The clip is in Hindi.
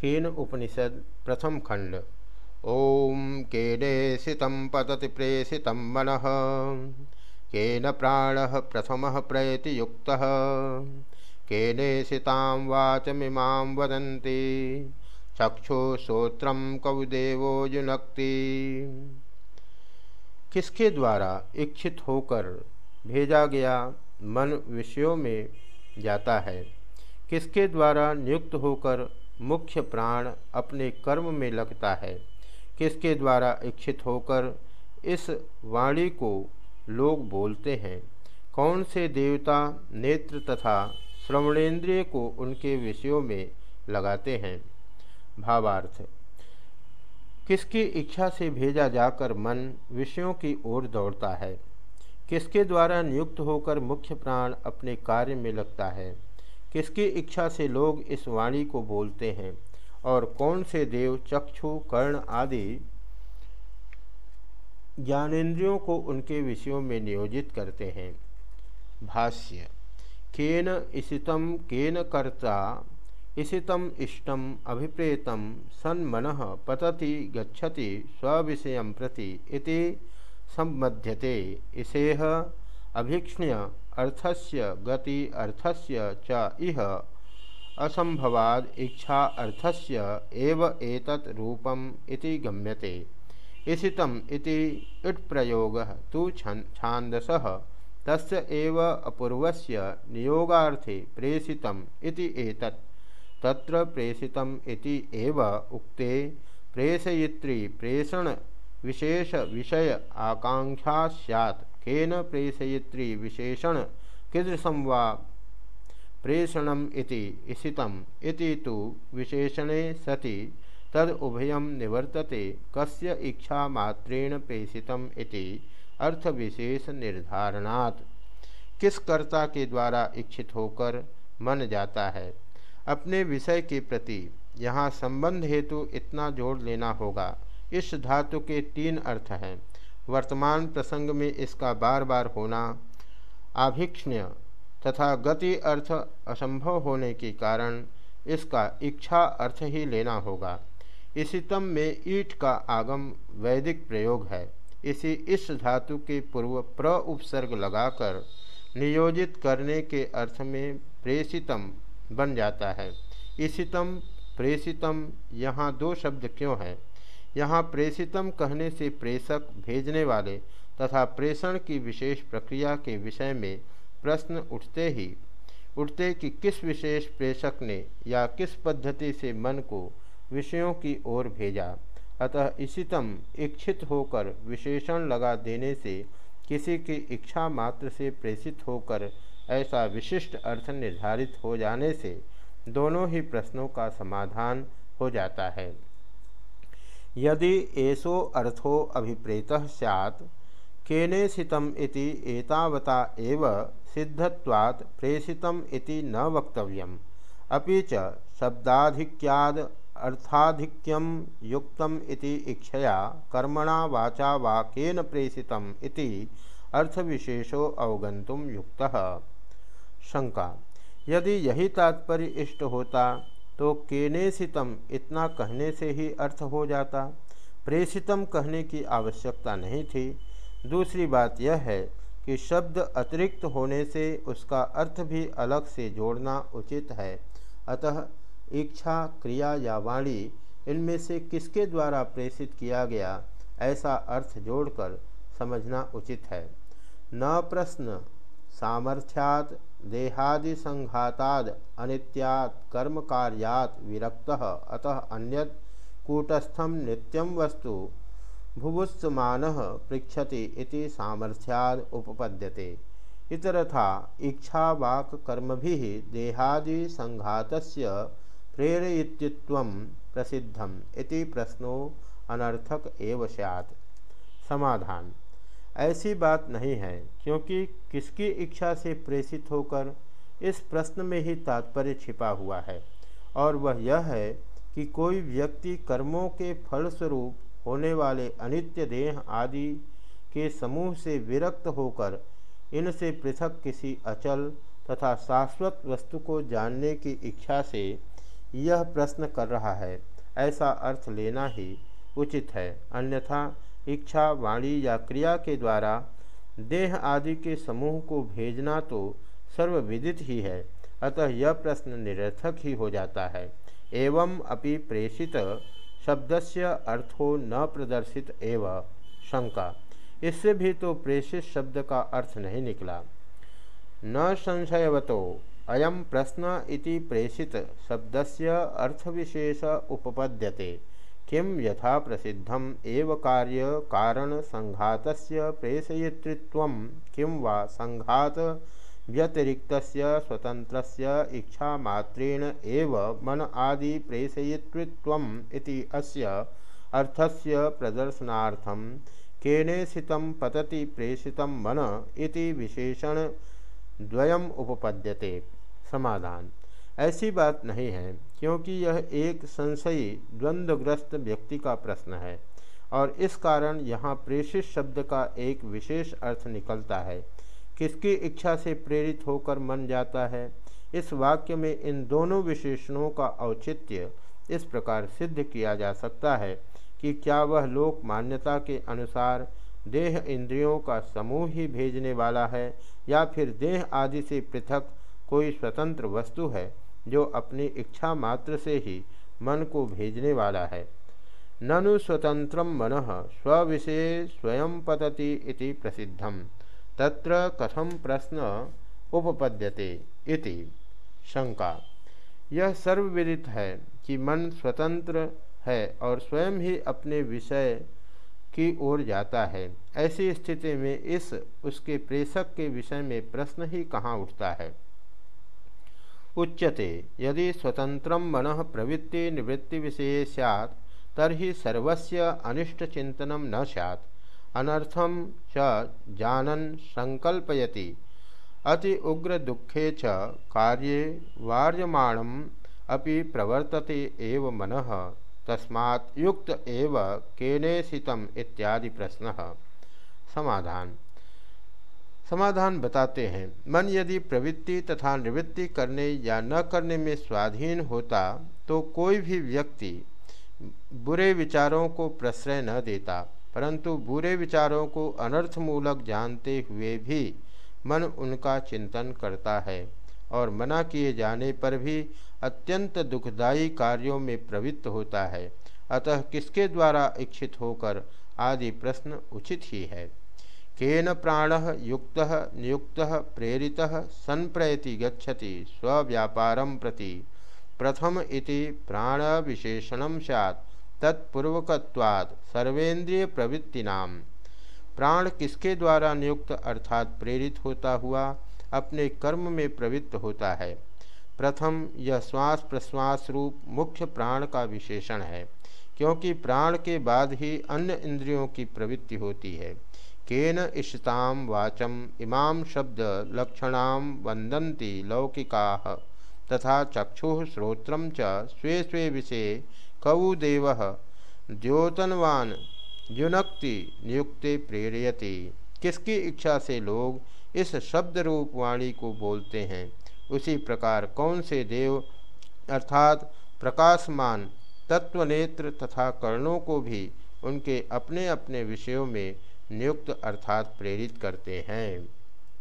केन उपनिषद, प्रथम खंड। ओम केनेषित पतति प्रेषित मन। केन प्राण प्रथम प्रयति युक्त केनेषितां वाचमीमां वदन्ति। चक्षुश्रोत्र कौदेवो युनक्ति। किसके द्वारा इच्छित होकर भेजा गया मन विषयों में जाता है? किसके द्वारा नियुक्त होकर मुख्य प्राण अपने कर्म में लगता है। किसके द्वारा इच्छित होकर इस वाणी को लोग बोलते हैं? कौन से देवता, नेत्र तथा श्रवणेन्द्रिय को उनके विषयों में लगाते हैं? भावार्थ। किसकी इच्छा से भेजा जाकर मन विषयों की ओर दौड़ता है? किसके द्वारा नियुक्त होकर मुख्य प्राण अपने कार्य में लगता है? किसकी इच्छा से लोग इस वाणी को बोलते हैं? और कौन से देव, चक्षु, कर्ण आदि ज्ञानेन्द्रियों को उनके विषयों में नियोजित करते हैं? भाष्य, केन इसितम केन कर्ता इसितम इष्टम अभिप्रेतम सन्मन पतति गच्छति स्विषय प्रति इति सम्बध्यते। इसेह अभीक्ष्ण्य अर्थस्य गति अर्थस्य च इह। असंभवाद इच्छा अर्थस्य एव एतत् रूपम इति गम्यते। इसितम इति इट प्रयोग तो छांदसः तस्य एव अपूर्वस्य नियोगार्थे प्रेषितम इति एतत्। तत्र प्रेषितम इति एव उक्ते प्रेषयित्री प्रेषण विशेष विषय आकांक्षा सैत् केन प्रेषयित्री विशेषण। कीदृशं वा? प्रेषणम् इति तु विशेषणे सति। तद उभयं निवर्तते। कस्य इच्छा मात्रेण प्रेषितम् इति अर्थ विशेष निर्धारणात् किस कर्ता के द्वारा इच्छित होकर मन जाता है? अपने विषय के प्रति यहाँ संबंध हेतु इतना जोड़ लेना होगा। इस धातु के तीन अर्थ हैं। वर्तमान प्रसंग में इसका बार बार होना, आभिक्षण्य तथा गति अर्थ असंभव होने के कारण इसका इच्छा अर्थ ही लेना होगा। इसी तम में ईट का आगम वैदिक प्रयोग है। इसी इस धातु के पूर्व प्र उपसर्ग लगाकर नियोजित करने के अर्थ में प्रेषितम बन जाता है। इसितम प्रेषितम यहाँ दो शब्द क्यों है? यहाँ प्रेषितम कहने से प्रेषक, भेजने वाले तथा प्रेषण की विशेष प्रक्रिया के विषय में प्रश्न उठते ही, उठते कि किस विशेष प्रेषक ने या किस पद्धति से मन को विषयों की ओर भेजा। अतः इसीतम इच्छित होकर विशेषण लगा देने से किसी की इच्छा मात्र से प्रेषित होकर ऐसा विशिष्ट अर्थ निर्धारित हो जाने से दोनों ही प्रश्नों का समाधान हो जाता है। यदि एषो अर्थो अभिप्रेत सैत् केनेषितम् इति एतावता एव सिद्धत्वात् इति न वक्तव्यम्। अपि च शब्दाधिक्याद् अर्थाधिक्यम युक्तम इति इच्छया कर्मणा वाचा वा केन प्रेषितम इति अर्थविशेषो अवगंतुम युक्तः। शंका यदि यही तात्पर्य इष्ट होता तो केनेसितम इतना कहने से ही अर्थ हो जाता। प्रेषितम कहने की आवश्यकता नहीं थी। दूसरी बात यह है कि शब्द अतिरिक्त होने से उसका अर्थ भी अलग से जोड़ना उचित है। अतः इच्छा, क्रिया या वाणी इनमें से किसके द्वारा प्रेषित किया गया, ऐसा अर्थ जोड़कर समझना उचित है। न प्रश्न, सामर्थ्यात् देहादि संघाताद अनित्यात् कर्म कार्यात् विरक्त। अतः अन्यत कूटस्थम नित्यम वस्तु भुभुत्समान पृछति इति सामर्थ्याद उपपद्यते। इतरथा इच्छा वाक कर्म भी देहादि संघात प्रेरयित्व प्रसिद्धम इति प्रश्नो अनर्थक एव सैत् समाधान। ऐसी बात नहीं है, क्योंकि किसकी इच्छा से प्रेषित होकर इस प्रश्न में ही तात्पर्य छिपा हुआ है। और वह यह है कि कोई व्यक्ति कर्मों के फलस्वरूप होने वाले अनित्य देह आदि के समूह से विरक्त होकर इनसे पृथक किसी अचल तथा शाश्वत वस्तु को जानने की इच्छा से यह प्रश्न कर रहा है, ऐसा अर्थ लेना ही उचित है। अन्यथा इच्छा, वाणी या क्रिया के द्वारा देह आदि के समूह को भेजना तो सर्वविदित ही है, अतः यह प्रश्न निरर्थक ही हो जाता है। एवं अपि प्रेषित शब्दस्य अर्थो न प्रदर्शित एव शंका। इससे भी तो प्रेषित शब्द का अर्थ नहीं निकला। न संशयवतो अयम प्रश्न इति प्रेषित शब्दस्य अर्थविशेष उपपद्यते। किम यथा प्रसिद्धम एव कार्य कारण संघात प्रेषयितृत्व। किं वा संघात व्यतिरिक्त स्वतंत्र इच्छा मात्रेण एव मन आदि प्रेषयितृत्व अस्य अर्थस्य प्रदर्शनार्थम केनेसित पतति प्रेषित मन इति विशेषण द्वयम उपपद्यते। समाधान। ऐसी बात नहीं है, क्योंकि यह एक संशयी, द्वंद्वग्रस्त व्यक्ति का प्रश्न है, और इस कारण यहाँ प्रेषित शब्द का एक विशेष अर्थ निकलता है। किसकी इच्छा से प्रेरित होकर मन जाता है? इस वाक्य में इन दोनों विशेषणों का औचित्य इस प्रकार सिद्ध किया जा सकता है कि क्या वह लोक मान्यता के अनुसार देह इंद्रियों का समूह ही भेजने वाला है या फिर देह आदि से पृथक कोई स्वतंत्र वस्तु है? जो अपनी इच्छा मात्र से ही मन को भेजने वाला है। ननु स्वतंत्र मन स्विषय स्वयं पतति इति प्रसिद्धम। तत्र कथम प्रश्न उपपद्यते इति शंका। यह सर्वविदित है कि मन स्वतंत्र है और स्वयं ही अपने विषय की ओर जाता है। ऐसी स्थिति में इस उसके प्रेषक के विषय में प्रश्न ही कहाँ उठता है? उच्यते। यदि स्वतंत्र मन प्रवृत्ति निवृत्ति विषय सैत् तरी सर्वस्य अनिष्टचिंतन न सैत् अनर्थम च जानन संकल्पयति। अति उग्र दुखे च कार्ये वार्यमाणम अपि प्रवर्तते एव मन। तस्मात् युक्त एव केनेसितम इत्यादि प्रश्न। समाधान। समाधान बताते हैं। मन यदि प्रवृत्ति तथा निवृत्ति करने या न करने में स्वाधीन होता तो कोई भी व्यक्ति बुरे विचारों को प्रश्रय न देता, परंतु बुरे विचारों को अनर्थमूलक जानते हुए भी मन उनका चिंतन करता है और मना किए जाने पर भी अत्यंत दुखदायी कार्यों में प्रवृत्त होता है। अतः किसके द्वारा इच्छित होकर आदि प्रश्न उचित ही है। केन प्राण युक्त नियुक्त प्रेरित संप्रयति गच्छति स्व्यापारम प्रति। प्रथम इति प्राण विशेषण सैत् तत्पूर्वकवाद सर्वेंद्रिय प्रवृत्तिनाम प्राण किसके द्वारा नियुक्त अर्थात प्रेरित होता हुआ? अपने कर्म में प्रवृत्त होता है। प्रथम यह श्वास प्रश्वास रूप मुख्य प्राण का विशेषण है। क्योंकि प्राण के बाद ही अन्य इंद्रियों की प्रवृत्ति होती है। केन इष्टाम वाचम इमाम शब्द लक्षणाम वंदन्ति लौकिका तथा चक्षु श्रोत्रम च स्वे स्वे विषय कौदेव द्योतनवान युनक्ति नियुक्ति प्रेरयति। किसकी इच्छा से लोग इस शब्द रूप वाणी को बोलते हैं? उसी प्रकार कौन से देव अर्थात प्रकाशमान तत्वनेत्र तथा कर्णों को भी उनके अपने अपने विषयों में नियुक्त अर्थात प्रेरित करते हैं।